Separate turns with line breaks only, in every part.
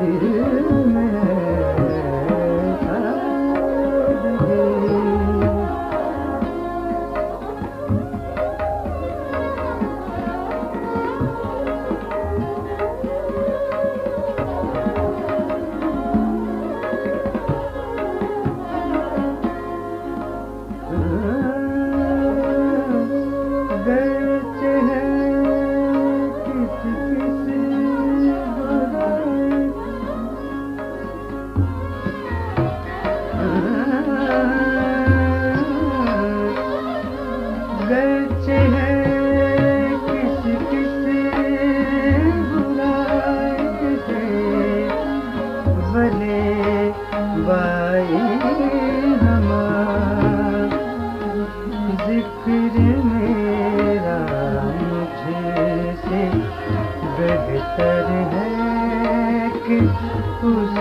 دل میں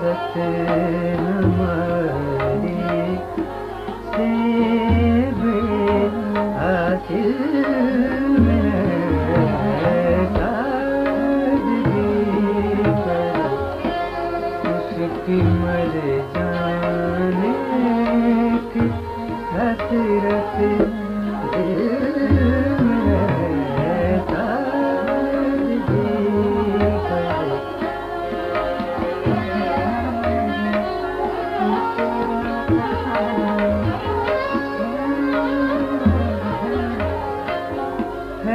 حضرت نمری